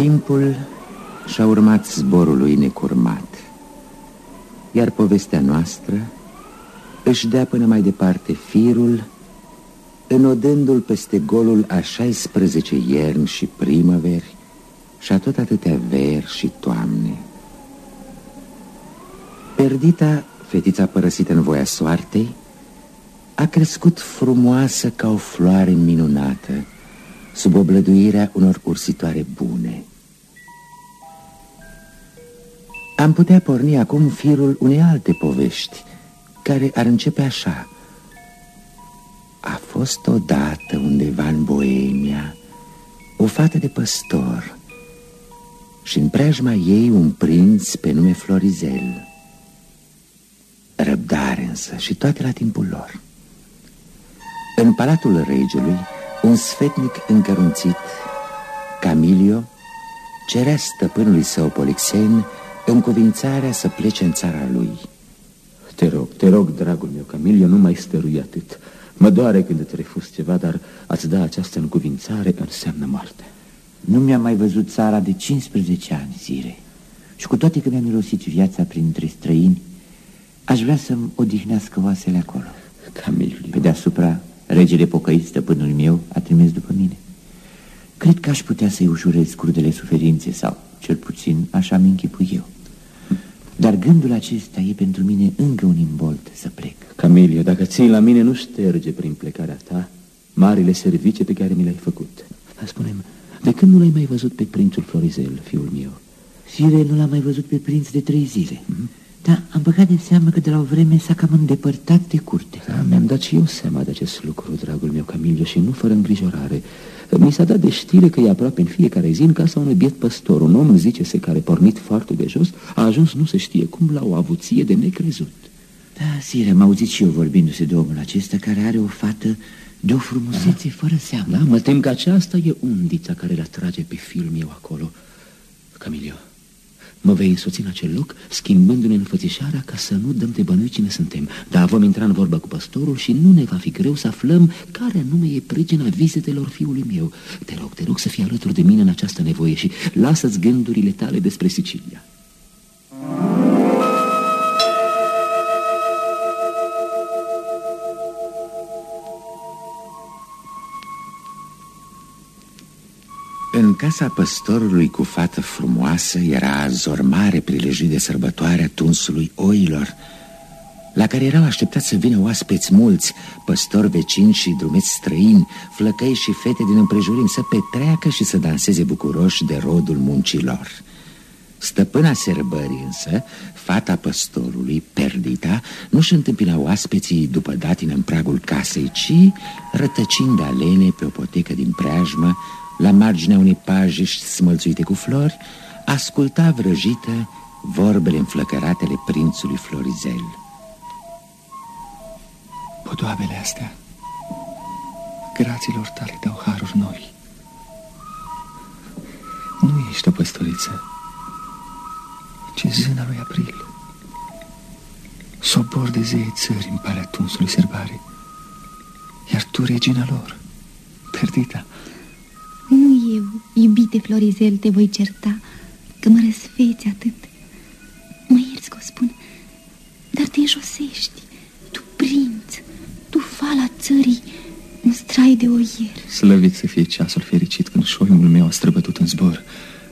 Timpul și-a urmat zborul lui necurmat Iar povestea noastră își dea până mai departe firul Înodându-l peste golul a 16 ierni și primăveri Și a tot atâtea veri și toamne. Perdita, fetița părăsită în voia soartei A crescut frumoasă ca o floare minunată Sub oblăduirea unor ursitoare bune. Am putea porni acum firul unei alte povești Care ar începe așa. A fost odată undeva în Boemia O fată de păstor Și în preajma ei un prinț pe nume Florizel. Răbdare însă și toate la timpul lor. În palatul regelui Un sfetnic încărunțit Camilio Cerea stăpânului său Polixen Încuvințarea să plece în țara lui. Te rog, te rog, dragul meu, Camilio, nu mai stărui atât. Mă doare când îți refuz ceva, dar ați da această încuvințare înseamnă moarte. Nu mi-am mai văzut țara de 15 ani, zile. Și cu toate că mi-am mirosit viața printre străini Aș vrea să-mi odihnească oasele acolo. Camilio. Pe deasupra, regele pocăit, stăpânul meu, a trimis după mine. Cred că aș putea să-i ușurez scurdele suferințe Sau, cel puțin, așa mi închipui eu. Dar gândul acesta e pentru mine încă un imbolt să plec. Camilio, dacă ții la mine, nu șterge prin plecarea ta Marile servicii pe care mi le-ai făcut. Spune-mi, de când nu l-ai mai văzut pe prințul Florizel, fiul meu? Sire, nu l-am mai văzut pe prinț de trei zile. Mm -hmm. Da, am băgat de seamă că de la o vreme s-a cam îndepărtat de curte. Da, Mi-am dat și eu seama de acest lucru, dragul meu Camilio, și nu fără îngrijorare. Mi s-a dat de știre că e aproape în fiecare zi în casa unui biet păstor. Un om, zice-se, care pornit foarte de jos A ajuns nu se știe cum la o avuție de necrezut. Da, sire, am auzit și eu vorbindu-se de omul acesta Care are o fată de o frumusețe da. fără seamă. Da, mă tem că aceasta e undița care le atrage pe fiul meu acolo. Camilio Mă vei însoți în acel loc, schimbându-ne înfățișarea ca să nu dăm de bănui cine suntem. Dar vom intra în vorbă cu păstorul și nu ne va fi greu să aflăm care anume e prigina vizitelor fiului meu. Te rog, te rog să fii alături de mine în această nevoie și lasă-ți gândurile tale despre Sicilia. În casa păstorului cu fată frumoasă era zormare prilejit de sărbătoare a tunsului oilor La care erau așteptați să vină oaspeți mulți, păstori vecini și drumeți străini Flăcăi și fete din împrejurim să petreacă și să danseze bucuroși de rodul muncilor. Stăpâna serbării însă, fata păstorului, Perdita, nu-și întâmpina oaspeții după datină în pragul casei, ci rătăcind alene pe o potecă din preajmă, la marginea unei pajiști smălțuite cu flori, asculta vrăjită vorbele înflăcăratele prințului Florizel. Podoabele astea, graților tale dau haruri noi. Nu ești o păstoriță, ci zâna lui April. Sobor de zei țări în palea tunsului serbare, iar tu regina lor, Perdita, nu eu, iubite Florizel, te voi certa Că mă răsfeți atât. Mă ierți că o spun Dar te înjosești. Tu prinț, tu fala țării Un strai de oier. Slăvit să fie ceasul fericit Când șoimul meu a străbătut în zbor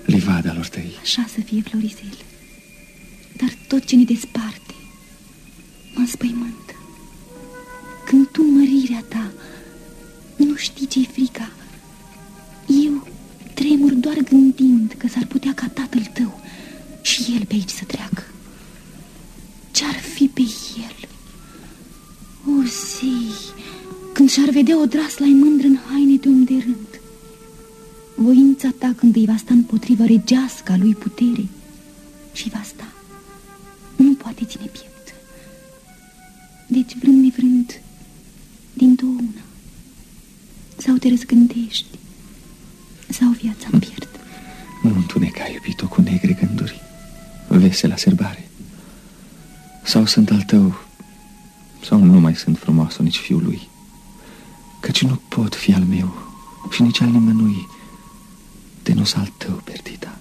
Livada lor tăi. Așa să fie, Florizel. Dar tot ce ne desparte Mă înspăimântă. Când tu mărirea ta Nu știi ce-i frica eu tremur doar gândind că s-ar putea ca tatăl tău și el pe aici să treacă. Ce-ar fi pe el? O, zei, când și-ar vedea o drasla mândră în haine de om de rând. Voința ta când îi va sta împotrivă regeasca lui putere și va sta. Nu poate ține piept. Deci, vrând nevrând, din două una, sau te răzgândești, sau viața îmi negre gânduri Vesela serbare Sau sunt al tău Sau nu mai sunt frumoasă nici fiul lui Căci nu pot fi al meu Și nici al nimănui De nu s al tău, Perdita.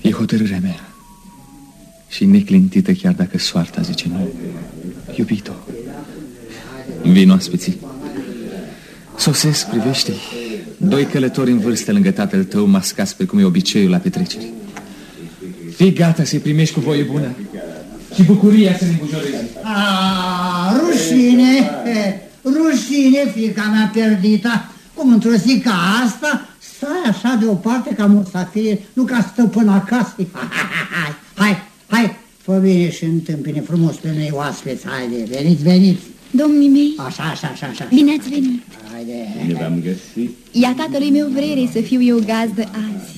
E hotărârea mea. Și neclintită chiar dacă soarta zice nu. Iubito, vin oaspeții. Sosesc, privește -i. Doi călători în vârstă lângă tatăl tău, mascați pe cum e obiceiul la petreceri. Fii gata să-i primești cu voie bună și bucuria să ne îmbujoreze. Ah, rușine, rușine, fica mea perdita. Cum într-o zi ca asta, stai așa deoparte ca musafir, nu ca stăpân acasă. Hai, hai, hai, fă bine și întâmpine frumos pe noi oaspeți, haide, veniți, veniți. Domnii mei, Așa, așa, așa, așa. bine ați venit. Haide. Bine v-am găsit. Ia tatălui meu vrere să fiu eu gazdă azi.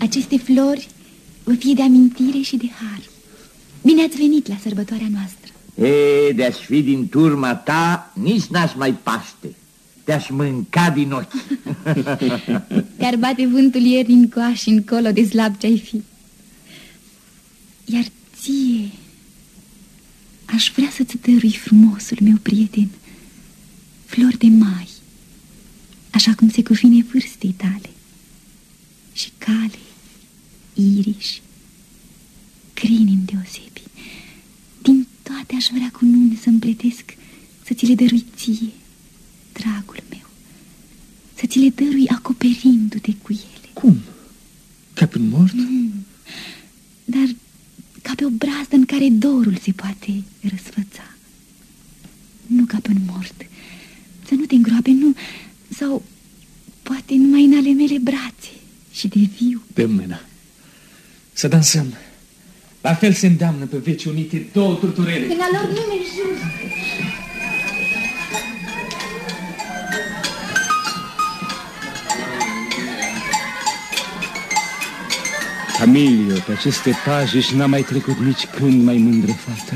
Aceste flori vă fie de amintire și de har. Bine ați venit la sărbătoarea noastră. E, de-aș fi din turma ta, nici n-aș mai paște. Te-aș mânca din ochi. Te-ar bate vântul ieri din coași încolo de slab ce-ai fi. Iar ție aș vrea să-ți dărui frumosul meu prieten, flori de mai, așa cum se cuvine vârstei tale, și cale, iriși, crini deosebi. Din toate aș vrea cu nuni să împletesc, să ți le dărui ție, dragul meu, să ți le dărui acoperindu-te cu ele. Cum? Ca pe un mort? Dar ca pe o brazdă în care dorul se poate răsfăța. Nu ca pe un mort. Să nu te îngroape, nu. Sau poate numai în ale mele brațe și de viu. Dă mâna. Să dansăm. La fel se îndeamnă pe veci unite două turturele. În a lor nume jur. Camilio, pe aceste paje și n-a mai trecut nici când mai mândră fată.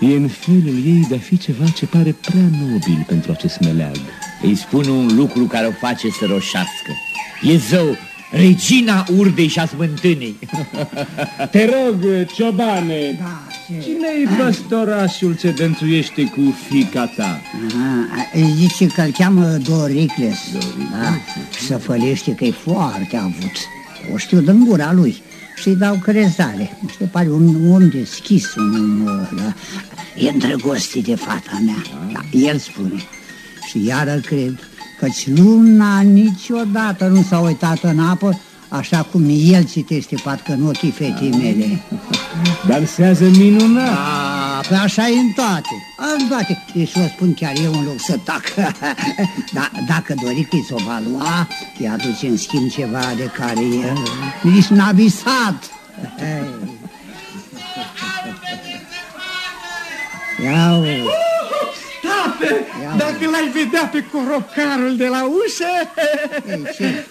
E în felul ei de a fi ceva ce pare prea nobil pentru acest meleag. Îi spun un lucru care o face să roșească. E zău, regina urdei și a smântânii. Te rog, ciobane, Da, ce... cine-i păstorașul ce dănțuiește cu fica ta? Aha, zice că îl cheamă Doricles. Da? Și să fălește că e foarte avut. O știu din gura lui și-i dau crezare. Mi se pare un om deschis, un om, da? E îndrăgostit de fata mea. Da, el spune. Și iară cred căci luna niciodată nu s-a uitat în apă așa cum el citește parcă în ochii fetei mele. Dansează minunat. A, pe așa e în toate, în toate. Și o spun chiar eu în loc să tac. da, dacă dori că s-o va lua, îi aduce în schimb ceva de care el nici n-a visat. Ia Tată, dacă l-ai vedea pe corocarul de la ușă,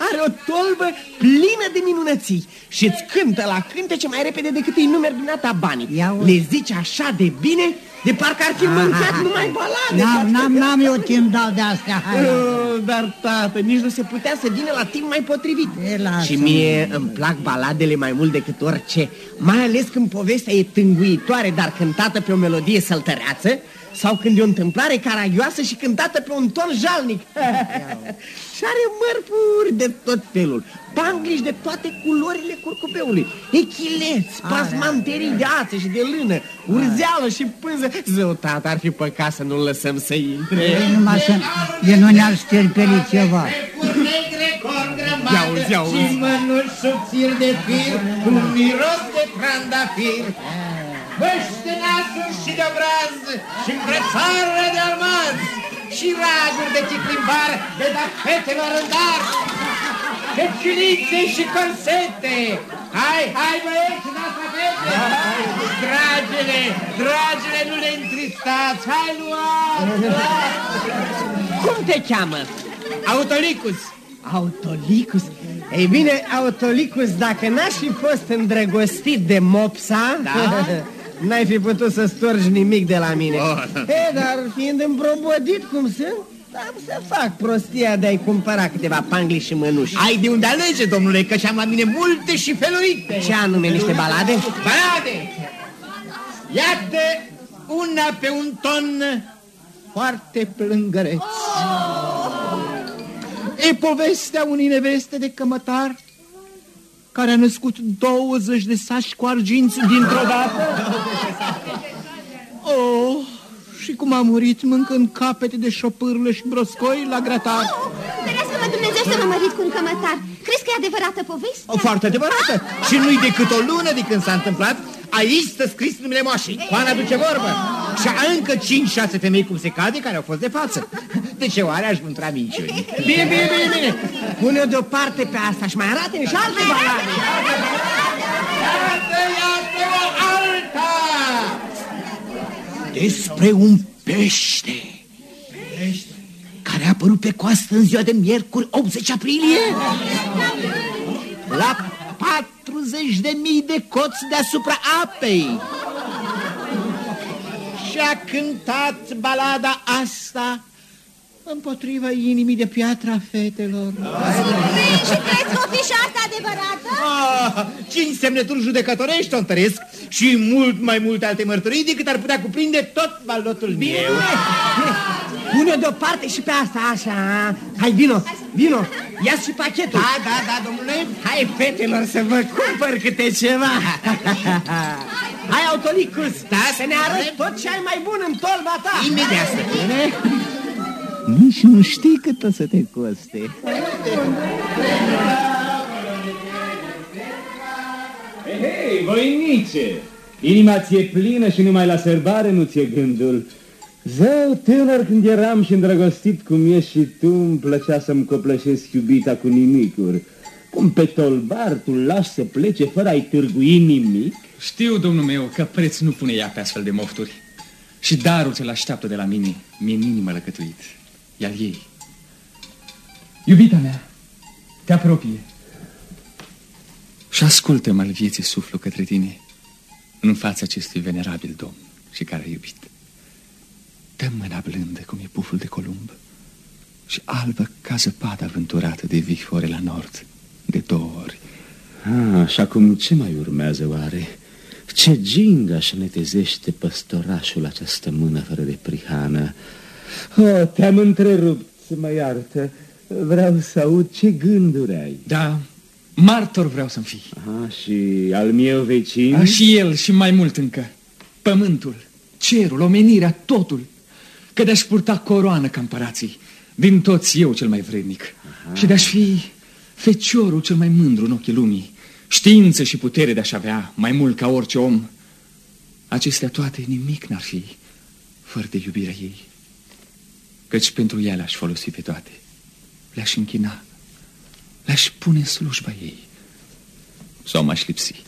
are o tolbă plină de minunății și îți cântă la cântece mai repede decât îi numeri dumneata banii. Ia uite. Le zici așa de bine, de parcă ar fi mâncat numai balade. N-am, n-am, n-am eu timp dau de astea. Hai, la- Oh, dar tată, nici nu se putea să vină la timp mai potrivit E, lasă, Și mie îmi plac baladele mai mult decât orice Mai ales când povestea e tânguitoare, dar cântată pe o melodie săltăreață Sau când e o întâmplare caragioasă și cântată pe un ton jalnic. Și are mărfuri de tot felul. Pangliși de toate culorile curcubeului. Echileți, pasmanterii de ață și de lână. Urzeală și pânză. Zău, tată, ar fi păcat să nu-l lăsăm să intre. E numai să de nu ne-ar șterpeli ceva. Ia uzi, ia uzi. Și mănuși subțiri de fir Cu miros de trandafir Băștenașuri și de obraz Și îmbrățară de almaz Și raguri de chiclimbar De da fetelor în dar Fecinițe și corsete Hai, hai băieți, n-asta fete Dragile, dragile, nu le întristați Hai, luați, luați Cum te cheamă? Autolicus. Autolicus? Ei bine, Autolicus, dacă n-aș fi fost îndrăgostit de mopsa, da? n-ai fi putut să storgi nimic de la mine. Oh. E, dar fiind împrobodit cum sunt, am să fac prostia de a-i cumpăra câteva pangli și mănuși. Ai de unde alege, domnule, că și-am la mine multe și felurite. Ce anume, niște balade? Balade! Iată una pe un ton foarte plângăreț. E povestea unei neveste de cămătar care a născut 20 de saci cu arginți dintr-o dată. Oh, și cum a murit mâncând capete de șopârle și broscoi la gratar. Oh, ferească-mă Dumnezeu să mă mărit cu un cămătar. Crezi că e adevărată povestea? O, foarte adevărată. Și nu-i decât o lună de când s-a întâmplat. Aici stă scris numele moașii. Oana duce vorbă. Și încă 5-6 femei cum se cade care au fost de față. De ce oare aș mântra minciuni? Bine, bine, bine, bine. Pune-o deoparte pe asta și mai arată și alte balade. Iată, iată o alta! Despre un pește. Care a apărut pe coastă în ziua de miercuri 80 aprilie? La 40 de mii de coți deasupra apei. Și a cântat balada asta împotriva inimii de piatră a fetelor. Și crezi că o fi și asta adevărată? Ah, cinci semnături judecătorești o întăresc și mult mai multe alte mărturii decât ar putea cuprinde tot balotul meu. Pune-o deoparte și pe asta, așa. Hai, vino, vino. ia și pachetul. Da, da, da, domnule. Hai, fetelor, să vă cumpăr câte ceva. Hai, Autolicus, Da, să ne arăți tot ce ai mai bun în tolba ta. Imediat, stăpâne. Nici nu știi cât o să te coste. Hei, voinice! Inima ți-e plină și numai la sărbare nu ți-e gândul. Zău, tânăr când eram și îndrăgostit cum ești și tu, îmi plăcea să-mi copleșesc iubita cu nimicuri. Cum pe tolbar tu lași să plece fără a-i târgui nimic? Știu, domnul meu, că preț nu pune ea pe astfel de mofturi. Și darul ce-l așteaptă de la mine, mi-e în inimă lăcătuit. Iar ei. Iubita mea, te apropie. Și ascultă-mă al vieții suflu către tine în fața acestui venerabil domn și care a iubit. Dă mâna blândă cum e puful de columb și albă ca zăpada vânturată de vihore la nord de două ori. Ah, și acum ce mai urmează oare? Ce gingaș și netezește păstorașul această mână fără de prihană? Oh, te-am întrerupt, să mă iartă. Vreau să aud ce gânduri ai. Da, martor vreau să-mi fii. Aha, și al meu vecin? A, și el și mai mult încă. Pământul, cerul, omenirea, totul. Că de-aș purta coroană ca împărații, din toți eu cel mai vrednic. Aha. Și de-aș fi feciorul cel mai mândru în ochii lumii. Știință și putere de-aș avea, mai mult ca orice om. Acestea toate nimic n-ar fi, fără de iubirea ei. Căci pentru ea le-aș folosi pe toate. Le-aș închina, le-aș pune în slujba ei. Sau m-aș lipsi.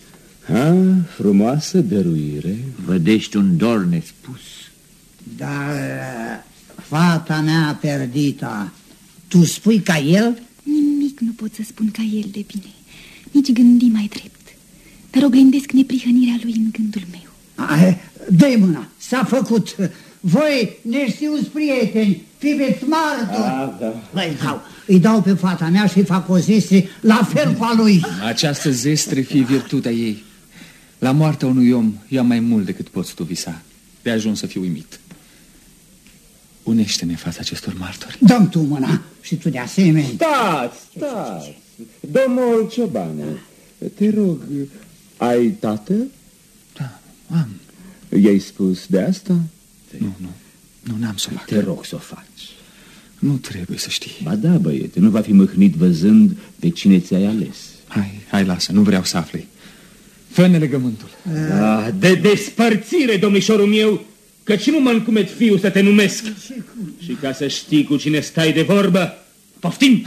Ha, frumoasă dăruire. Vădești un dor nespus. Dar fata mea perdita, tu spui ca el? Nimic nu pot să spun ca el de bine, nici gândi mai drept, dar oglindesc neprihănirea lui în gândul meu. dă mâna, s-a făcut. Voi ne știuți prieteni, fiveți martori. Da, da. Îi dau, îi dau pe fata mea și fac o zestre la fel cu a lui. Această zestre fie virtutea ei. La moartea unui om ia mai mult decât poți tu visa. De ajuns să fiu uimit. Unește-ne în fața acestor martori. Dăm tu mâna și tu de asemenea. Stați, stați. Domnul Ciobanu, te rog, ai tată? Da, am. I-ai spus de asta? Nu, nu. Nu, n-am să o fac. Te rog să o faci. Nu trebuie să știi. Ba da, băiete, nu va fi mâhnit văzând pe cine ți-ai ales. Hai, hai, lasă, nu vreau să afli. Fă-ne legământul. Ah, de despărțire, domnișorul meu, căci nu mă încumet fiu să te numesc. Și ca să știi cu cine stai de vorbă, poftim!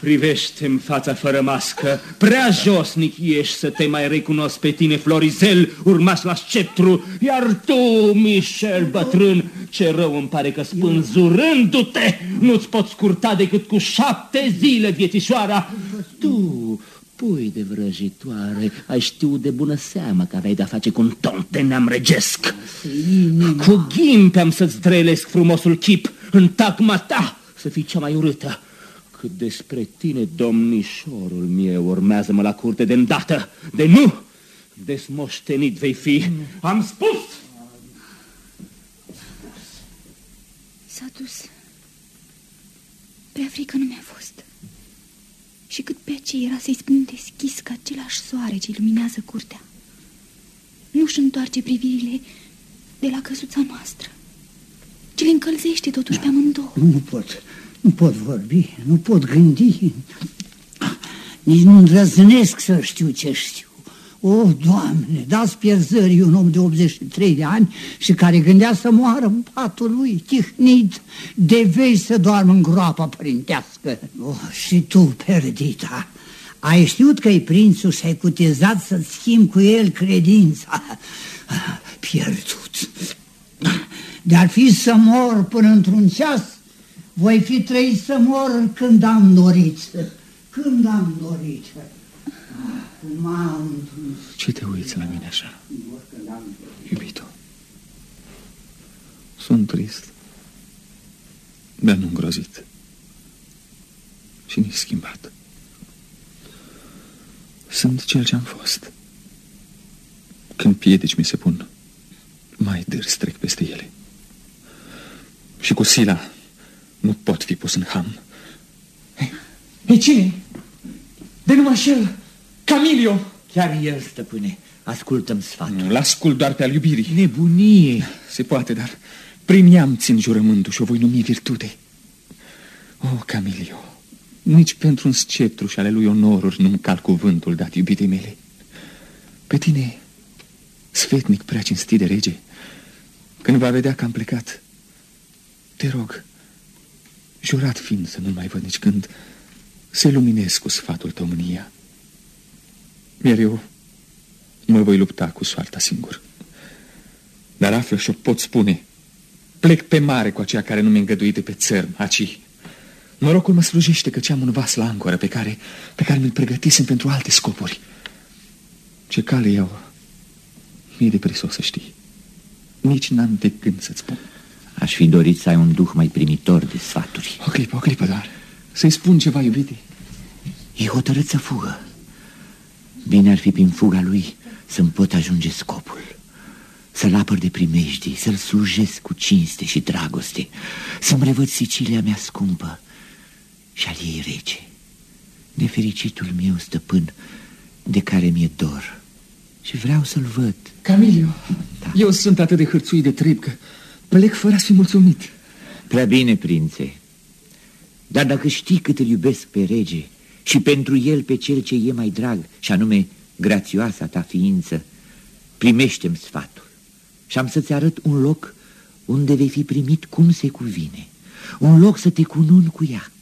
Privește-mi fața fără mască, prea josnic ești să te mai recunosc pe tine, Florizel, urmaș la sceptru, iar tu, Michel, bătrân, ce rău îmi pare că spânzurându-te, nu-ți poți scurta decât cu șapte zile viețișoara. Tu, pui de vrăjitoare, ai știut de bună seamă că aveai de-a face cu un ton de neam regesc. Cu ghimpe am să-ți drelesc frumosul chip, în tagma ta să fii cea mai urâtă. Cât despre tine, domnișorul meu, urmează-mă la curte de îndată. De nu, desmoștenit vei fi. Am spus! S-a dus. Prea frică nu mi-a fost. Și cât pe aceea era să-i spun deschis ca același soare ce iluminează curtea. Nu-și întoarce privirile de la căsuța noastră, ci le încălzește totuși pe amândouă. Nu pot, nu pot vorbi, nu pot gândi. Nici nu îndrăznesc să știu ce știu. O, Doamne, dați pierzării un om de 83 de ani și care gândea să moară în patul lui, tihnit, de vei să doarmă în groapa părintească. Oh, și tu, Perdita, ai știut că-i prințul și ai cutezat să-ți schimbi cu el credința. Pierdut. De-ar fi să mor până într-un ceas, voi fi trăit să mor când am dorit. Când am dorit. Ce te uiți la mine așa? Iubito, sunt trist, dar nu îngrozit și nici schimbat. Sunt cel ce am fost. Când piedici mi se pun, mai dârs trec peste ele. Și cu sila nu pot fi pus în ham. Ei, cine? De numai el, Camilio! Chiar el, stăpâne. Ascultăm sfatul. Nu, l-ascult doar pe al iubirii. Nebunie! Se poate, dar prin ea țin jurământul și o voi numi virtute. O, oh, Camilio, nici pentru un sceptruș și ale lui onoruri nu-mi cal cuvântul dat iubitei mele. Pe tine, sfetnic prea cinstit de rege, când va vedea că am plecat, te rog, jurat fiind să nu mai văd nici când, se luminez cu sfatul tău mânia. Iar eu mă voi lupta cu soarta singur. Dar află și-o pot spune. Plec pe mare cu aceea care nu mi-a îngăduit pe țărm, aci. Norocul mă slujește că am un vas la ancoră pe care, pe care mi-l pregătisem pentru alte scopuri. Ce cale iau, mi-e de prisos să știi. Nici n-am de gând să-ți spun. Aș fi dorit să ai un duh mai primitor de sfaturi. O clipă, o clipă doar. Să-i spun ceva, iubite. E hotărât să fugă. Bine ar fi prin fuga lui să-mi pot ajunge scopul. Să-l apăr de primejdii, să-l slujesc cu cinste și dragoste, să-mi revăd Sicilia mea scumpă și al ei rece. Nefericitul meu stăpân, de care mi-e dor și vreau să-l văd. Camilio, da. eu sunt atât de hârțuit de trib că plec fără a fi mulțumit. Prea bine, prințe, dar dacă știi cât îl iubesc pe rege, și pentru el pe cel ce e mai drag, și anume grațioasa ta ființă, primește-mi sfatul și am să-ți arăt un loc unde vei fi primit cum se cuvine, un loc să te cunun cu ea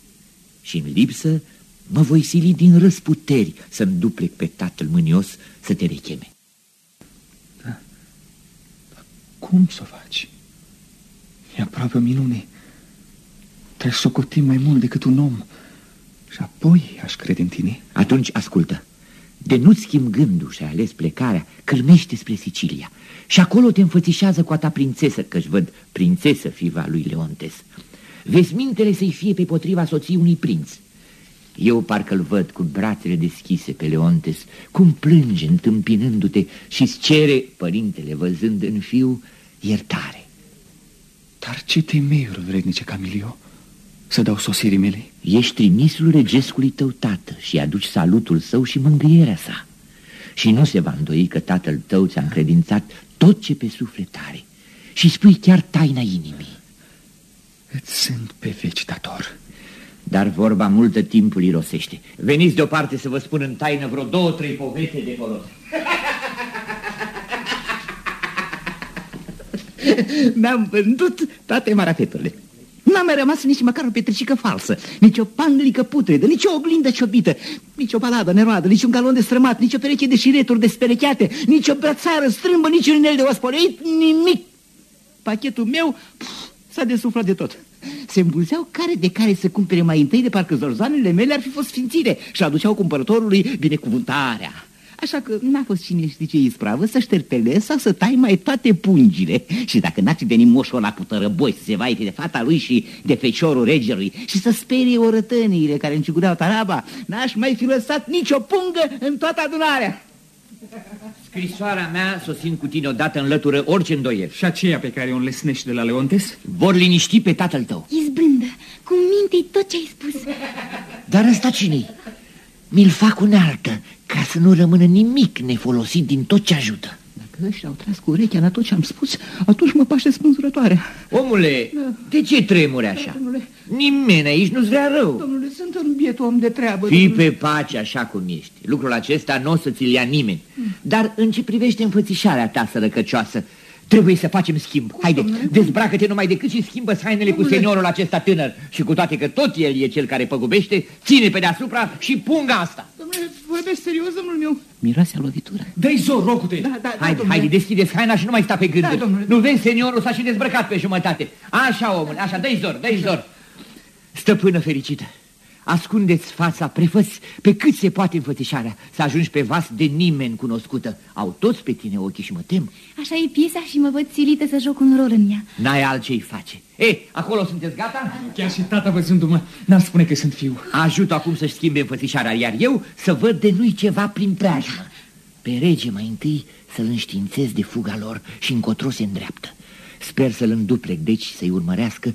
și în lipsă mă voi sili din răsputeri să-mi duplec pe tatăl mânios să te recheme. Da. Cum să o faci? E aproape o minune. Trebuie să o mai mult decât un om. Și apoi aș crede în tine. Atunci ascultă. De nu-ți schimb gândul și ales plecarea, călmește spre Sicilia. Și acolo te înfățișează cu a ta prințesă, că-și văd prințesă fiva lui Leontes. Vesmintele să-i fie pe potriva soției unui prinț. Eu parcă-l văd cu brațele deschise pe Leontes, cum plânge întâmpinându-te și-ți cere, părintele văzând în fiu, iertare. Dar ce temeri, vrednice Camilio? Să dau sosirii mele? Ești trimisul regescului tău tată și aduci salutul său și mângâierea sa. Și nu se va îndoi că tatăl tău ți-a încredințat tot ce pe suflet are și spui chiar taina inimii. Îți sunt pe veci dator. Dar vorba multă timpul irosește. Veniți deoparte să vă spun în taină vreo două, trei poveste de folos. Mi-am vândut toate marafeturile. N-a mai rămas nici măcar o petricică falsă, nici o panglică putredă, nici o oglindă ciobită, nici o baladă neroadă, nici un galon de strămat, nici o pereche de șireturi desperecheate, nici o brățară strâmbă, nici un inel de ospoleit, nimic. Pachetul meu s-a desuflat de tot. Se îmbulzeau care de care să cumpere mai întâi de parcă zorzanele mele ar fi fost sfințire și aduceau cumpărătorului binecuvântarea. Așa că n-a fost cine știe ce ispravă să șterpele sau să tai mai toate pungile. Și dacă n-ar fi venit moșul la cu tărăboi să se vaite de fata lui și de feciorul regelui și să sperie orătăniile care încigureau taraba, n-aș mai fi lăsat nicio pungă în toată adunarea. Scrisoarea mea, sosind cu tine odată, înlătură orice îndoiel. Și aceea pe care o înlesnești de la Leontes? Vor liniști pe tatăl tău. Izbândă, Cu minte tot ce ai spus. Dar ăsta cine Mi-l fac unealtă, ca să nu rămână nimic nefolosit din tot ce ajută. Dacă ăștia au tras cu urechea la tot ce am spus, atunci mă paște spânzurătoarea. Omule, de ce tremuri așa? Domnule, Nimeni aici nu-ți vrea rău. domnule, sunt un biet om de treabă. Fii domnule. pe pace așa cum ești. Lucrul acesta nu o să ți-l ia nimeni. Dar în ce privește înfățișarea ta sărăcăcioasă, trebuie să facem schimb. Haide, dezbracă-te numai decât și schimbă hainele cu seniorul acesta tânăr. Și cu toate că tot el e cel care păgubește, ține pe deasupra și punga asta. Domnule, vorbești serios, domnul meu? Miroase a lovitură. Dă-i zor, rocute! Da, da, da, Haide, domnule. haide, deschideți haina și nu mai sta pe gânduri. Da, domnule. nu vezi, seniorul s-a și dezbrăcat pe jumătate. Așa, omule, așa, dă-i zor, dă-i zor. Stăpână fericită, ascundeți fața, prefăți pe cât se poate înfățișarea, să ajungi pe vas de nimeni cunoscută. Au toți pe tine ochii și mă tem. Așa e piesa și mă văd silită să joc un rol în ea. N-ai altce-i face. E, acolo sunteți gata? Chiar și tata văzându-mă n-ar spune că sunt fiu. Ajut acum să-și schimbe înfățișarea, iar eu să văd de nu-i ceva prin preajmă. Pe rege mai întâi să-l înștiințez de fuga lor și încotro se îndreaptă. Sper să-l înduplec, deci să-i urmărească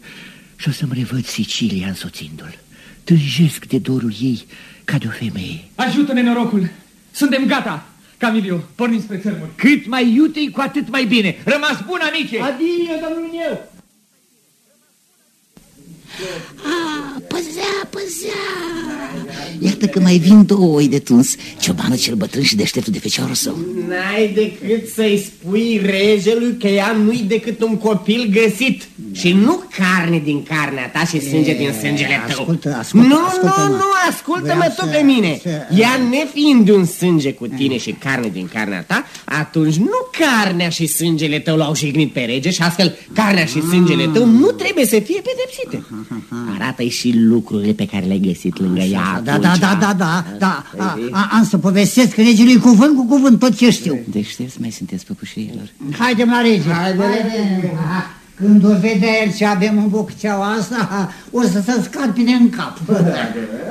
și o să-mi revăd Sicilia însoțindu-l. Tânjesc de dorul ei ca de o femeie. Ajută-ne norocul! Suntem gata! Camilio, pornim spre țărmuri. Cât mai iute cu atât mai bine. Rămas bun, amice! Adio, domnul meu! Ah, păzea, păzea. Iată că mai vin două oi de tuns. Ciobanul cel bătrân și deșteptul de feciorul său. N-ai decât să-i spui regelui că ea nu-i decât un copil găsit. Și nu carne din carnea ta și sânge din sângele tău. Ascultă, ascultă, Nu, ascultă-mă. nu, nu, ascultă-mă Vreau tu să- pe mine. să- Ea nefiind un sânge cu tine și carne din carnea ta Atunci nu carnea și sângele tău l-au jignit pe rege Și astfel carnea și sângele tău nu trebuie să fie pedepsite. Arată-i și lucrurile pe care le-ai găsit lângă ea Da, da, atunci. da, da, da, da, a, a, am să povestesc regelui cuvânt cu cuvânt tot ce știu. Deștepți mai sunteți păpușiilor Haidem la rege. Haidem. Aha. Când o vedea el ce avem în bocceaua asta, o să se scarpine în cap.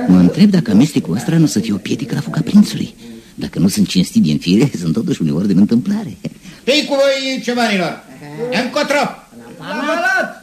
Mă întreb dacă amestecul ăsta nu să fie o piedică la fuga prințului Dacă nu sunt cinstit din fire, sunt totuși uneori de întâmplare Fii cu voi, ciobănilor! Încotro! La palat! La palat,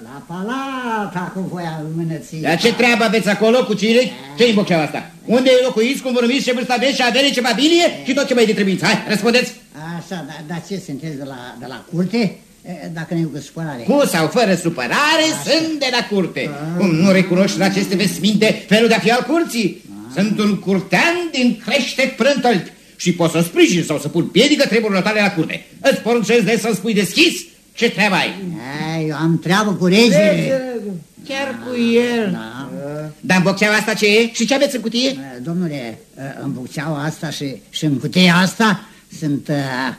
acum voia mânății. Dar ce treabă aveți acolo cu cine? ce-i bocceaua asta? Unde locuiți, cum vorbiți, ce vârstă aveți, ce avere, ce familie și tot ce mai de trebuință? Hai, răspundeți! Așa, dar da, ce sunteți de la, de la curte? E, Dacă ne cu supărare. Cu sau fără supărare, sunt de la curte. Cum nu recunoști în aceste vesminte felul de a fi al curții? Sunt un curtean din crește prântolt și pot să sprijin sau să pun piedică treburile tale la curte. Îți poruncesc de să-mi spui deschis ce treabă ai. Ei, eu am treabă cu regele. Chiar cu el. Da. Dar în bocceaua asta ce e? Și ce aveți în cutie? Eh, Domnule, eh, în bucceaua asta și, și în cutia asta sunt uh,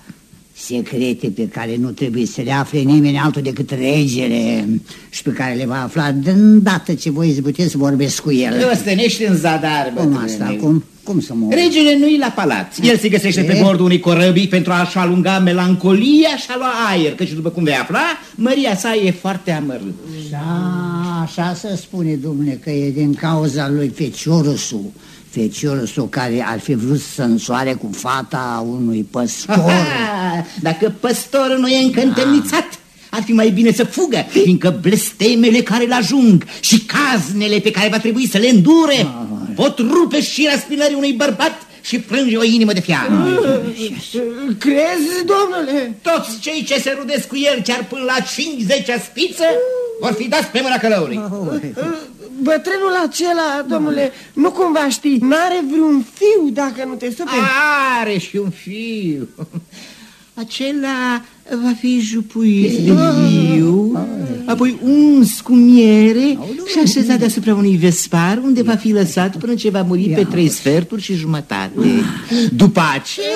secrete pe care nu trebuie să le afle nimeni altul decât regele și pe care le va afla de îndată ce voi izbuteți să vorbesc cu el. Eu stănești în zadar, Cum bătrâne. asta? Cum, cum să mă... Regele nu-i la palat. El se găsește pe E? bordul unei corăbii pentru a-și alunga melancolia și a lua aer, căci după cum vei afla, măria sa e foarte amărâtă. Da, așa se spune, domnule, că e din cauza lui Feciorusu. Feciorusu care ar fi vrut să însoare cu fata unui păstor. Aha, dacă păstorul nu e încă întemnițat, ar fi mai bine să fugă, fiindcă blestemele care îl ajung și caznele pe care va trebui să le îndure pot rupe și spinării unui bărbat și frânge o inimă de fiară. Crezi, domnule? Toți cei ce se rudesc cu el, chiar până la 50 spiță, vor fi dați pe mâna călăului. Bătrânul acela, domnule, nu cumva știi, n-are vreun fiu dacă nu te superi. Are și un fiu. Acela va fi jupuit de viu, apoi uns cu miere și așezat deasupra unui vespar unde va fi lăsat până ce va muri pe trei sferturi și jumătate. După aceea...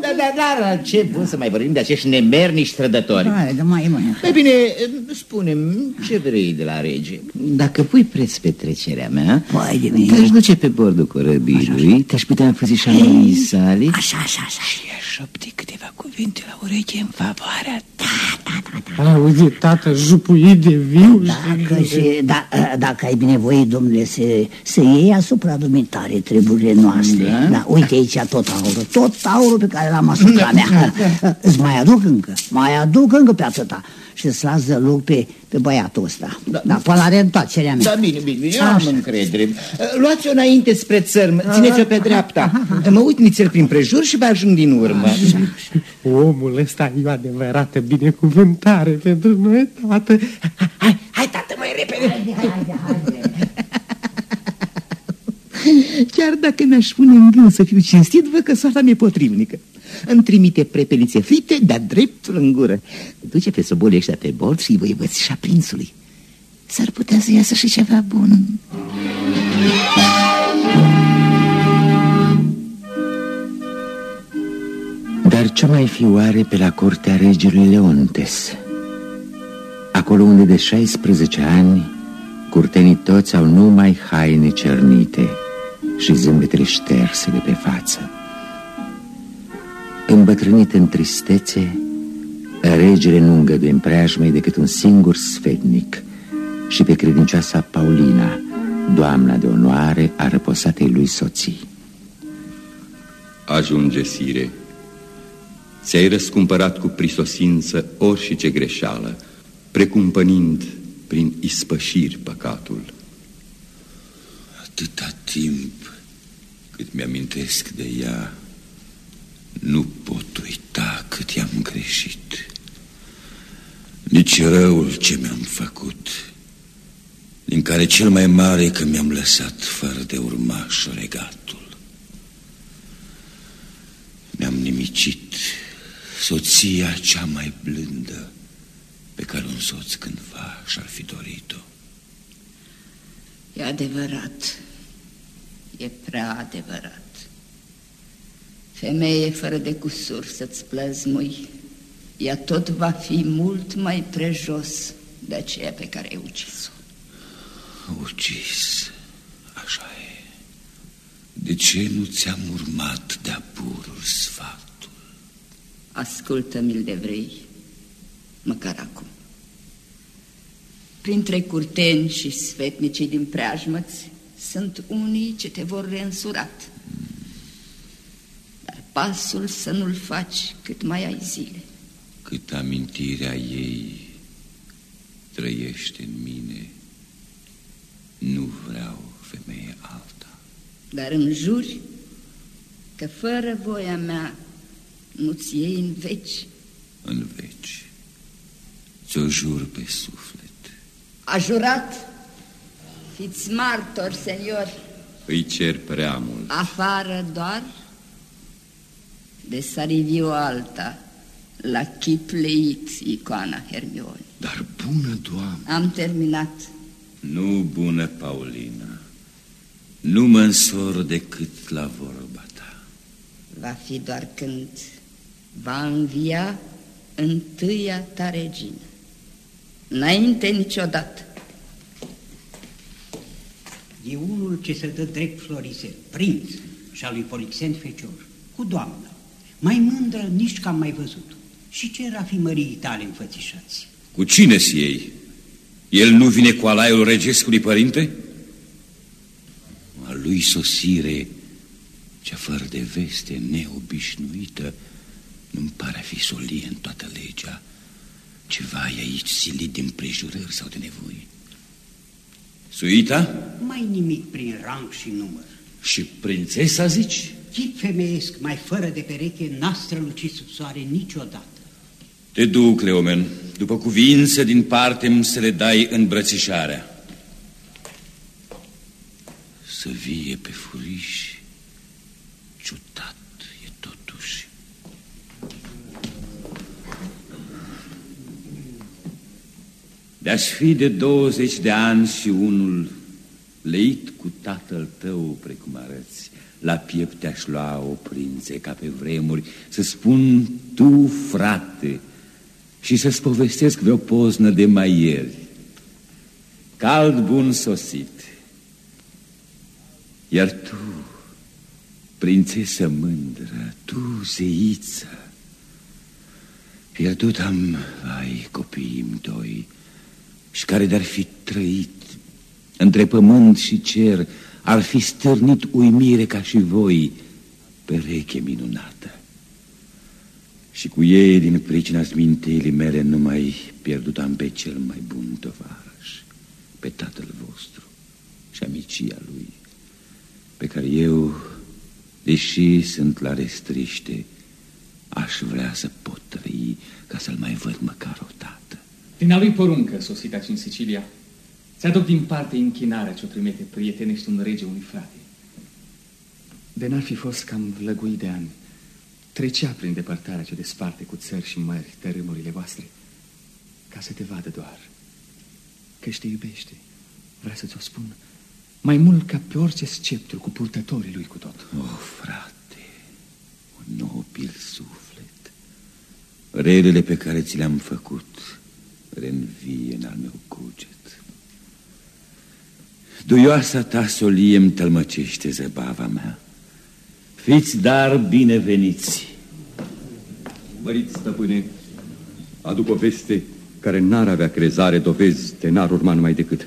Da, da, da, ce bun să mai vorbim de acești nemernici trădători. Hai, da mai mai. Ei bine, spune ce vrei de la rege? Dacă pui preț pe trecerea mea Păi, de mine. Te-aș duce pe bordul corăbiului Te-aș putea înfățișa lumii sale Așa, așa, așa. Și aș șopti câteva cuvinte la ureche în favoarea ta Auzi, tată, jupuit de viu Dacă, și, da, dacă ai binevoie, domnule, să, să iei asupra dumitare treburile noastre. Da. da. Uite aici tot aurul, tot aurul pe care l-am asupra mea. Îți mai aduc încă, mai aduc încă pe atâta. Și să las loc pe, pe băiatul ăsta. Da, da până la reîntoarcerea mea. Da, bine, bine, bine, eu am încredere. Luați-o înainte spre țărm, țineți-o pe dreapta. Mă uit nițel prin prejur și vă ajung din urmă. Omul ăsta e o adevărată binecuvântare pentru noi, tată. Hai, hai, tată, mai repede. Hai, hai, hai, hai. Chiar dacă mi-aș pune în gând să fiu cinstit, văd că soarta mi-e potrivnică. Îmi trimite prepelițe fripte de-a dreptul în gură. Duce pe sobolii ăștia pe bord și îi voi bățișa prințului. S-ar putea să iasă și ceva bun. Dar ce mai fi oare pe la cortea regelui Leontes? Acolo unde de 16 ani curtenii toți au numai haine cernite și zâmbetele șterse de pe față. Îmbătrânit în tristețe, regele nu îngăduie în preajmei decât un singur sfetnic și pe credincioasa Paulina, doamna de onoare a răposatei lui soții. Ajunge, sire, ți-ai răscumpărat cu prisosință și ce greșeală, precumpănind prin ispășiri păcatul. Atâta timp cât mi-amintesc de ea, nu pot uita cât i-am greșit. Nici răul ce mi-am făcut, din care cel mai mare că mi-am lăsat fără de urmaș regatul. Mi-am nimicit soția cea mai blândă pe care un soț cândva și-ar fi dorit-o. E adevărat, e prea adevărat. Femeie fără de cusur să-ți plăzmui, ea tot va fi mult mai prejos de aceea pe care ai ucis-o. Ucis, așa e. De ce nu ți-am urmat de-a purul sfatul? Ascultă-mi-l de vrei, măcar acum. Printre curteni și sfetnicii din preajmăți sunt unii ce te vor reînsurat pasul să nu-l faci cât mai ai zile. Cât amintirea ei trăiește în mine, nu vreau femeie alta. Dar îmi juri că fără voia mea nu-ți iei în veci. În veci. Ți-o jur pe suflet. A jurat? Fiți martor, senior. Îi cer prea mult. Afară doar de Sariviu alta, la chip leit icoana Hermione. Dar bună, Doamne! Am terminat. Nu, bună, Paulina. Nu mă însor decât la vorba ta. Va fi doar când va învia întâia ta regină. Înainte niciodată. E unul ce se dă drept florise, prinț și al lui Polixent Fecior, cu doamna mai mândră nici că am mai văzut. Și ce era fi mării tale înfățișați? Cu cine-si ei? El nu vine cu alaiul regescului părinte? A lui sosire, cea fără de veste, neobișnuită, nu-mi pare a fi solie în toată legea. Ceva e aici silit din prejurări sau de nevoie. Suita? Mai nimic prin rang și număr. Și prințesa, zici? Chip femeiesc mai fără de pereche n-a strălucit sub soare niciodată. Te duc, Leomen, după cuvință din parte să le dai îmbrățișarea. Să vie pe furiș, ciudat e totuși. De-aș fi de 20 de ani și unul leit cu tatăl tău precum arăți, la piept te-aș lua o prințe ca pe vremuri, să spun tu, frate, și să-ți povestesc vreo poznă de mai ieri. Cald bun sosit. Iar tu, prințesă mândră, tu, zeiță, pierdut am, ai, copiii doi, și care de-ar fi trăit între pământ și cer, ar fi stârnit uimire ca și voi, pereche minunată. Și cu ei, din pricina smintelii mele, nu mai pierdut am pe cel mai bun tovarăș, pe tatăl vostru și amicia lui, pe care eu, deși sunt la restriște, aș vrea să pot trăi ca să-l mai văd măcar o dată. Din a lui poruncă, sosit aici în Sicilia, ți-aduc din parte închinarea ce o trimite prietenești un rege unui frate. De n-ar fi fost cam vlăgui de ani, trecea prin depărtarea ce desparte cu țări și mări tărâmurile voastre, ca să te vadă doar, că te iubește. Vrea să-ți o spun mai mult ca pe orice sceptru cu purtătorii lui cu tot. O, oh, frate, un nobil suflet, relele pe care ți le-am făcut renvie în al meu cuget. Duioasa ta solie îmi tălmăcește zăbava mea. Fiți dar bineveniți. Măriți, stăpâne, aduc o veste care n-ar avea crezare dovezi de n-ar urma numai decât.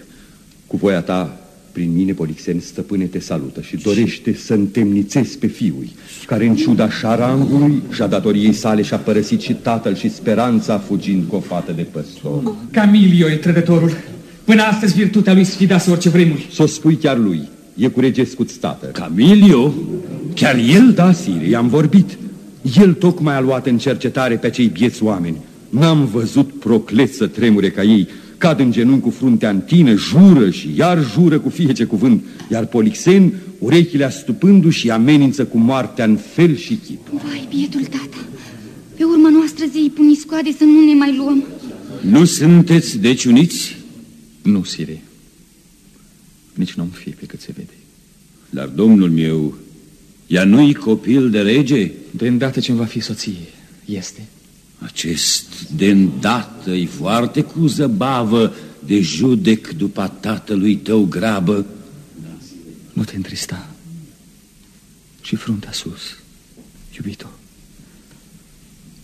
Cu voia ta, prin mine, Polixen, stăpâne, te salută și dorește să întemnițezi pe fiul, care în ciuda șarangului și a datoriei sale și-a părăsit și tatăl și speranța fugind cu o fată de păstor. Oh, Camilio e trădătorul. Până astăzi virtutea lui sfidase orice vremuri. Să o spui chiar lui. E cu regescu tată. Camilio? Chiar el? Da, Sire, i-am vorbit. El tocmai a luat în cercetare pe acei bieți oameni. N-am văzut proclet să tremure ca ei. Cad în genunchi cu fruntea în tine, jură și iar jură cu fiece cuvânt. Iar Polixen, urechile astupându-și, și amenință cu moartea în fel și chip. Vai, bietul tata, pe urma noastră zei puni scoade să nu ne mai luăm. Nu sunteți deci uniți? Nu, Sire. Nici nu-mi fie pe cât se vede. Dar, domnul meu, ea nu-i copil de rege? De îndată ce va fi soție, este. Acest de îndată e foarte cu zăbavă de judec după tatălui tău grabă. Nu te întrista. Și fruntea sus, iubito.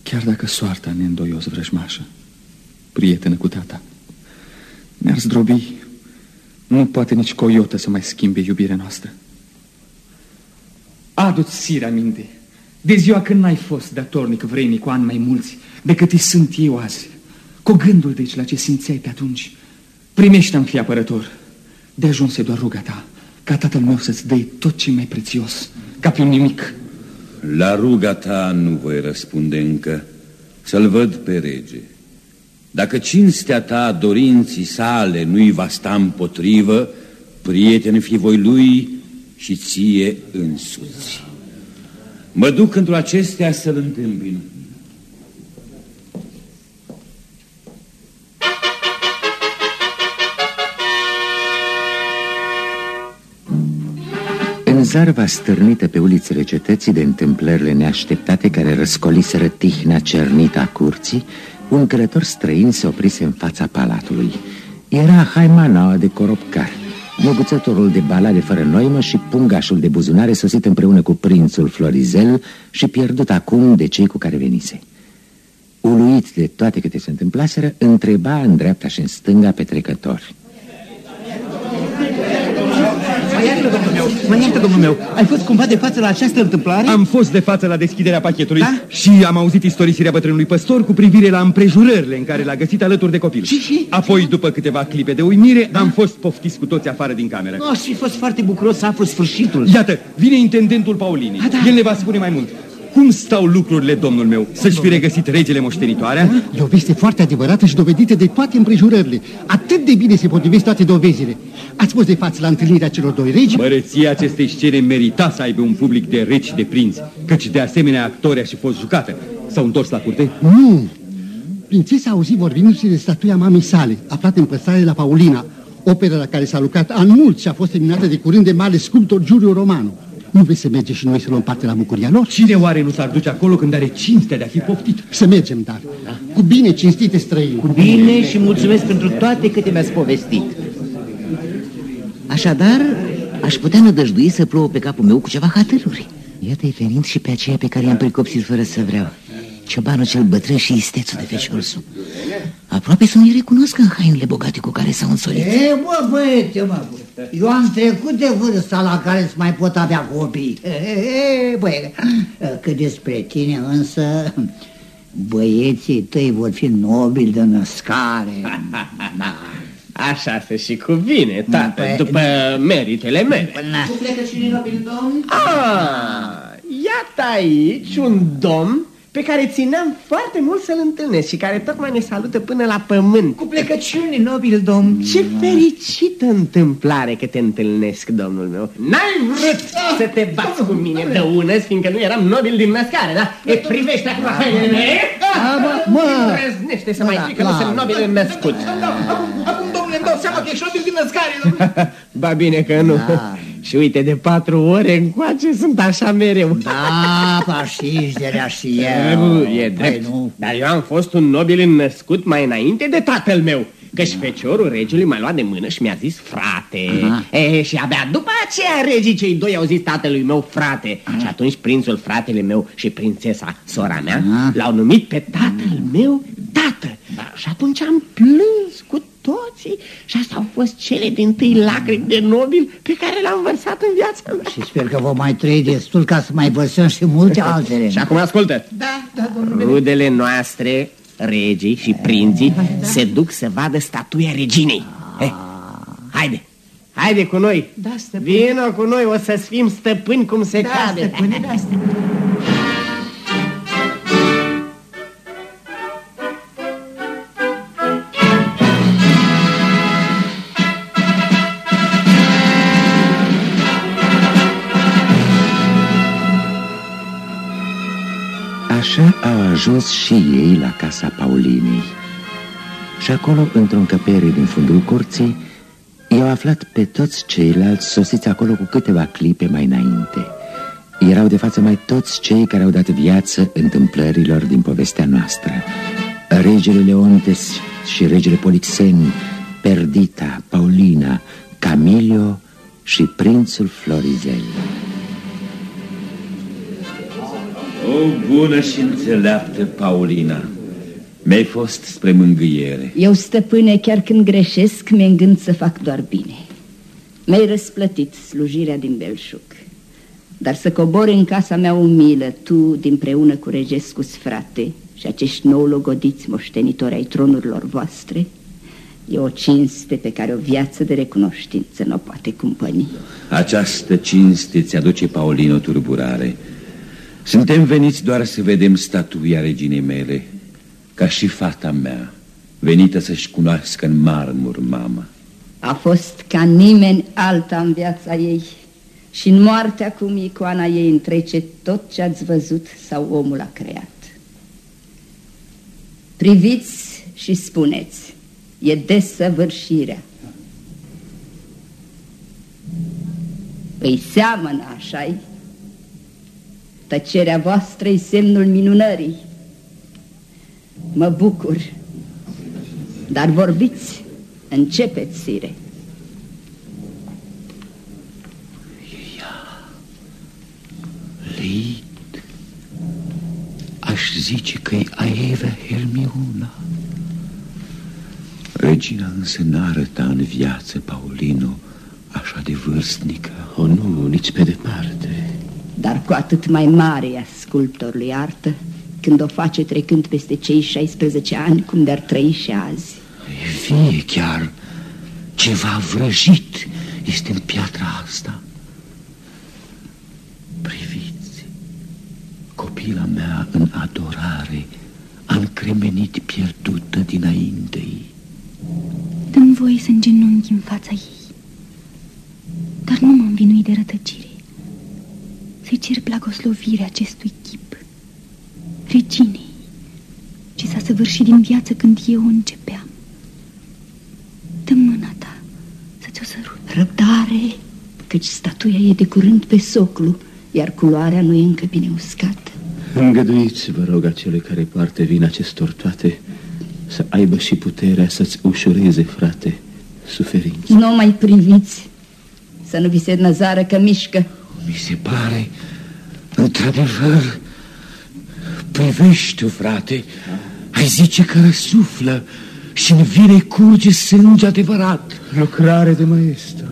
Chiar dacă soarta ne îndoios vrăjmașă, prietenă cu tata, ne-ar zdrobi, nu poate nici coiotă să mai schimbe iubirea noastră. Adu-ți, sire, aminte, de ziua când n-ai fost datornic vremii cu ani mai mulți decât îi sunt eu azi. Cu gândul, deci, la ce simțeai pe atunci, primește-mi fi apărător. De ajuns doar ruga ta, ca tatăl meu să-ți dai tot ce mai prețios, ca pe un nimic. La ruga ta nu voi răspunde încă, să-l văd pe rege. Dacă cinstea ta, dorinții sale, nu-i va sta împotrivă, prieten fi voi lui și ție însuți. Mă duc într-o acestea să-l întâmpin. În zarva stârnită pe ulițele cetății de întâmplările neașteptate care răscoliseră tihna cernită a curții, un călător străin se oprise în fața palatului. Era Haimana de Coropcar, neguțătorul de balade fără noimă și pungașul de buzunare sosit împreună cu prințul Florizel și pierdut acum de cei cu care venise. Uluit de toate câte se întâmplaseră, întreba în dreapta și în stânga pe trecători. Mă iartă, domnul meu, mă iartă, domnul meu. Ai fost cumva de față la această întâmplare? Am fost de față la deschiderea pachetului da? și am auzit istorisirea bătrânului păstor cu privire la împrejurările în care l-a găsit alături de copil. Și, și? Apoi, după câteva clipe de uimire, da? am fost poftiți cu toți afară din cameră. Oh, și fost foarte bucuros să aflu sfârșitul. Iată, vine intendentul Paulini. A, da. El ne va spune mai mult. Cum stau lucrurile, domnul meu? Să-și fi regăsit regele moștenitoarea? E o veste foarte adevărată și dovedită de toate împrejurările. Atât de bine se potrivesc toate dovezile. Ați fost de față la întâlnirea celor doi regi? Măreția acestei scene merita să aibă un public de regi și de prinți, căci de asemenea actoria și fost jucată. S-au întors la curte? Nu! Prințesa a auzit vorbindu-se de statuia mamei sale, aflată în păstrare la Paulina, operă la care s-a lucrat an mult și a fost terminată de curând de mare sculptor Giulio Romano. Nu vrei să mergem și noi să luăm parte la bucuria lor? Cine oare nu s-ar duce acolo când are cinstea de a fi poftit? Să mergem, dar. Da. Cu bine, cinstite străini. Cu bine și mulțumesc pentru toate câte mi-ați povestit. Așadar, aș putea nădăjdui să plouă pe capul meu cu ceva hatăruri. Iată-i venind și pe aceea pe care i-am pricopsit fără să vreau. Ciobanul cel bătrân și istețul de feciorsul. Aproape să nu-i recunosc în hainele bogate cu care s-au însolit. E, bă, băiete, mă, eu am trecut de vârsta la care îți mai pot avea copii. E, băi, cât despre tine însă, Băieții tăi vor fi nobili de născare. da. Așa se și cuvine, tată, Păi- după meritele mele. Cu plecăciunii nobili domn? Ah, iată aici un domn pe care țineam foarte mult să-l întâlnesc și care tocmai ne salută până la pământ. Cu plecăciuni, nobil domn. Ce fericită întâmplare că te întâlnesc, domnul meu. N-ai vrut să te bați cu mine de unăs, fiindcă nu eram nobil din născare, da? E, privește acum hainele mele. Da, mă, mă. Îndrăznește să mai Da, spui că nu da. sunt nobil născut. Acum, domnule, îmi dau seama că ești nobil din născare, domnule. Ba bine că nu. Da. Și uite, de patru ore încoace sunt așa mereu. Da, pașișderea și E, eu. bu, e drept. Păi nu. Dar eu am fost un nobil născut mai înainte de tatăl meu. Căci feciorul regelui m-a luat de mână și mi-a zis frate. E, și abia după aceea regii cei doi au zis tatălui meu frate. Și atunci prințul fratele meu și prințesa sora mea l-au numit pe tatăl meu tată. Și atunci am plâns cu toții și astea au fost cele din tâi lacrimi de nobil pe care le-am vărsat în viața mea. Și sper că vom mai trăi destul ca să mai vărsăm și multe altele. Și acum ascultă. Da, da, domnule. Rudele noastre, regii și prinții, se duc să vadă statuia reginei. Hai, haide, haide cu noi. Da, stăpâne. Vino cu noi, o să fim stăpâni cum se Da, cade. stăpâne, da, stăpâne. Ajuns și ei la casa Paulinei. Și acolo, într-o încăpere din fundul curții, i-au aflat pe toți ceilalți sosiți acolo cu câteva clipe mai înainte. Erau de față mai toți cei care au dat viață întâmplărilor din povestea noastră. Regele Leontes și regele Polixen, Perdita, Paulina, Camilio și prințul Florizel. Bună și înțeleaptă, Paulina, mi-ai fost spre mângâiere. Eu, stăpâne, chiar când greșesc, mi-e în gând să fac doar bine. Mi-ai răsplătit slujirea din Belșuc. Dar să cobori în casa mea umilă, tu, dinpreună cu regescu frate și acești nou logodiți moștenitori ai tronurilor voastre, e o cinste pe care o viață de recunoștință nu o poate cumpăni. Această cinste ți aduce, Paulino, turburare. Suntem veniți doar să vedem statuia reginei mele, ca și fata mea, venită să-și cunoască în marmur mama. A fost ca nimeni alta în viața ei și în moartea cum icoana ei întrece tot ce ați văzut sau omul a creat. Priviți și spuneți, e desăvârșirea. Îi seamănă așa-i? Tăcerea voastră e semnul minunării. Mă bucur, dar vorbiți, începeți, sire. Leit, aș zice că e Aeva Hermiuna. Regina însă n-arăta în viață, Paulino, așa de vârstnică. O, nu, nici pe departe. Dar cu atât mai mare e a sculptorului artă când o face trecând peste cei 16 ani cum de-ar trăi și azi. E vie chiar. Ceva vrăjit este în piatra asta. Priviți, copila mea în adorare a încremenit pierdută dinainte ei. Dăm voie să îngenunchi în fața ei. Dar nu mă învinui de rătăcire. Să-i cer blagoslovirea acestui chip. Reginei, ce s-a săvârșit din viață când eu o începeam. Dă mâna ta să ți-o sărut. Răbdare, căci statuia e de curând pe soclu, iar culoarea nu e încă bine uscată. Îngăduiți, vă rog, acele care poartă vina acestor toate, să aibă și puterea să-ți ușureze, frate, suferința. Nu mai priviți, să nu vi se năzară că mișcă. Mi se pare, într-adevăr, privești tu, frate, ai zice că răsuflă și în vine curge sânge adevărat. Lucrare de maestru.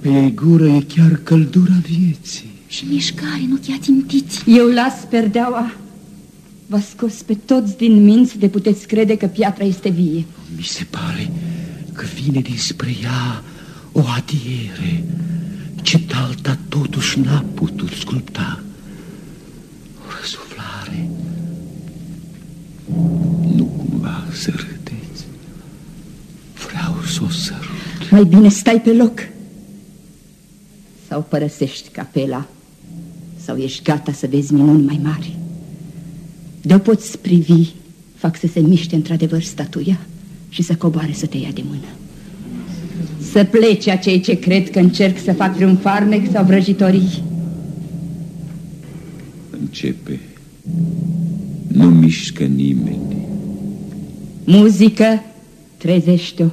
Pe ei gură e chiar căldura vieții. Și mișcare nu ți-a țintit. Eu las perdeaua V-a scos pe toți din minți de puteți crede că piatra este vie. Mi se pare că vine dinspre ea o adiere ce alta totuși n-a putut sculpta. O răsuflare. Nu cumva să râdeți. Vreau să o sărut. Mai bine stai pe loc. Sau părăsești capela, sau ești gata să vezi minuni mai mari. De-o poți privi, fac să se miște într-adevăr statuia și să coboare să te ia de mână. Să plece acei ce cred că încerc să fac vreun farmec sau vrăjitorii. Începe. Nu mișcă nimeni. Muzică, trezește-o.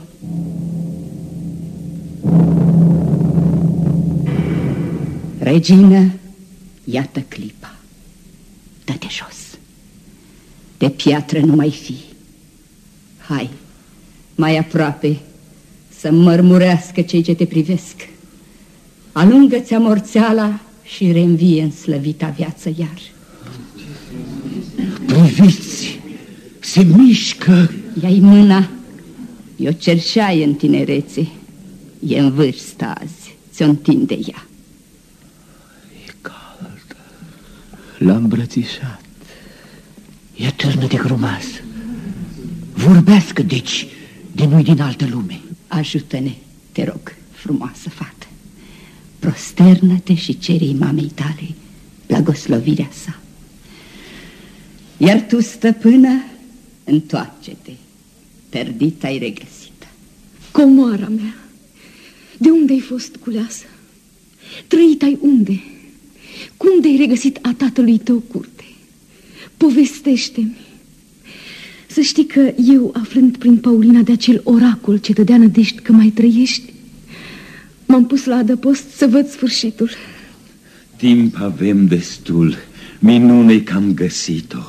Regină, iată clipa. Dă-te jos. De piatră nu mai fi. Hai, mai aproape, să mărmurească cei ce te privesc. Alungă-ți amorțeala și reînvie în slăvita viață iar. Priviți, se mișcă. Ia-i mâna, e o cerșaie în tinerețe, e în vârstă azi, ți-o întinde ea. E cald. L-am îmbrățișat. E târnă de grumaz. Vorbească, deci, de noi din altă lume. Ajută-ne, te rog, frumoasă fată. Prosternă-te și cere mamei tale blagoslovirea sa. Iar tu, stăpână, întoarce-te. Perdit ai regăsit. Comoara mea, de unde ai fost culeasă? Trăit ai unde? Cum de-ai regăsit a tatălui tău curte? Povestește-mi. Să știi că eu, aflând prin Paulina de acel oracol ce dădea nădești că mai trăiești, m-am pus la adăpost să văd sfârșitul. Timp avem destul. Minune că am găsit-o.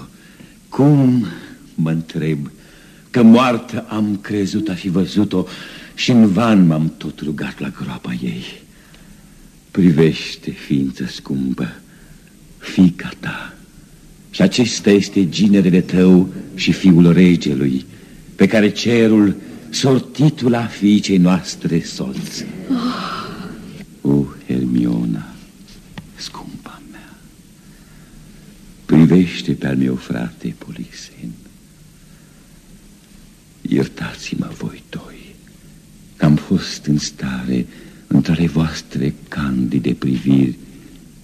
Cum, mă întreb, că moartă am crezut a fi văzut-o și în van m-am tot rugat la groapa ei. Privește, ființă scumpă, fica ta. Și acesta este ginerele tău și fiul regelui, pe care cerul sortitul a fiicei noastre soț. Oh. O, Hermiona, scumpa mea, privește pe al meu frate Polixen. Iertați-mă voi doi, că am fost în stare, între voastre candide priviri,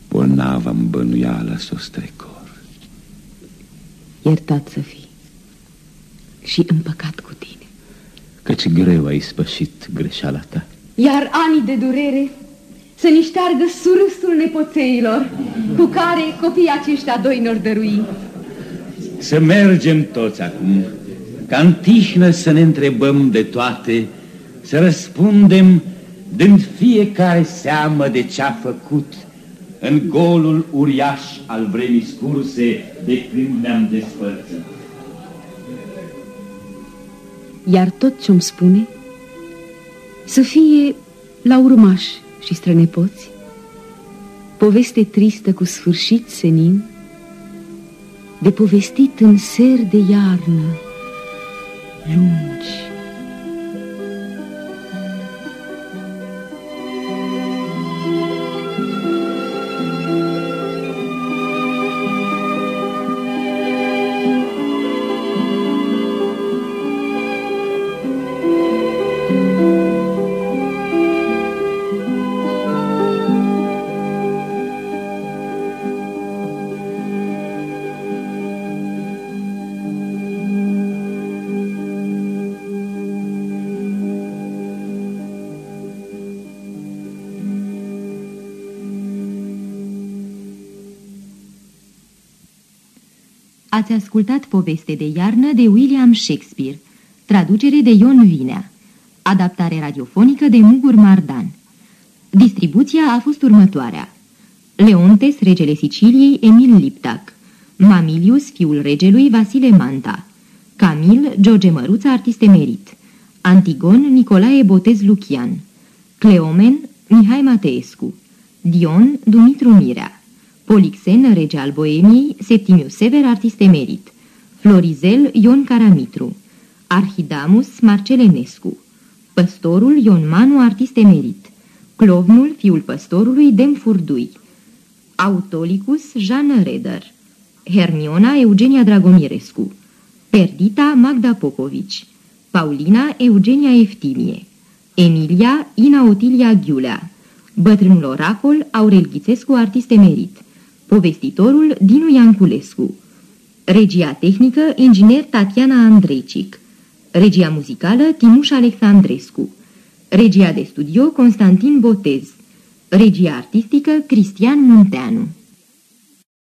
bolnava în bănuială să o strecor. Iertat să fii și împăcat cu tine. Căci greu ai spășit greșeala ta. Iar anii de durere să ni șteargă surâsul nepoțeilor, cu care copiii aceștia doi nor dărui. Să mergem toți acum, ca în tihnă să ne întrebăm de toate, să răspundem dând fiecare seamă de ce-a făcut în golul uriaș al vremii scurse de când ne-am despărțit. Iar tot ce-mi spune să fie la urmași și strănepoți, poveste tristă cu sfârșit senin, de povestit în ser de iarnă, lungi. Ați ascultat poveste de iarnă de William Shakespeare, traducere de Ion Vinea, adaptare radiofonică de Mugur Mardan. Distribuția a fost următoarea. Leontes, regele Siciliei, Emil Liptac. Mamilius, fiul regelui, Vasile Manta. Camil, George Măruța, artist emerit. Antigon, Nicolae Botez Lucian. Cleomen, Mihai Mateescu. Dion, Dumitru Mirea. Polixen, rege al Boemiei, Septimiu Sever, artist emerit. Florizel Ion Caramitru. Arhidamus Marcelenescu Păstorul Ion Manu, artist emerit. Clovnul, fiul păstorului, Dem Furdui. Autolicus Jean Reder. Hermiona Eugenia Dragomirescu. Perdita Magda Popovici. Paulina Eugenia Eftimie. Emilia Ina Otilia Ghiulea. Bătrânul oracol Aurel Ghițescu, artist emerit Povestitorul Dinu Ianculescu. Regia tehnică inginer Tatiana Andrecic Regia muzicală Timuș Alexandrescu. Regia de studio Constantin Botez. Regia artistică Cristian Munteanu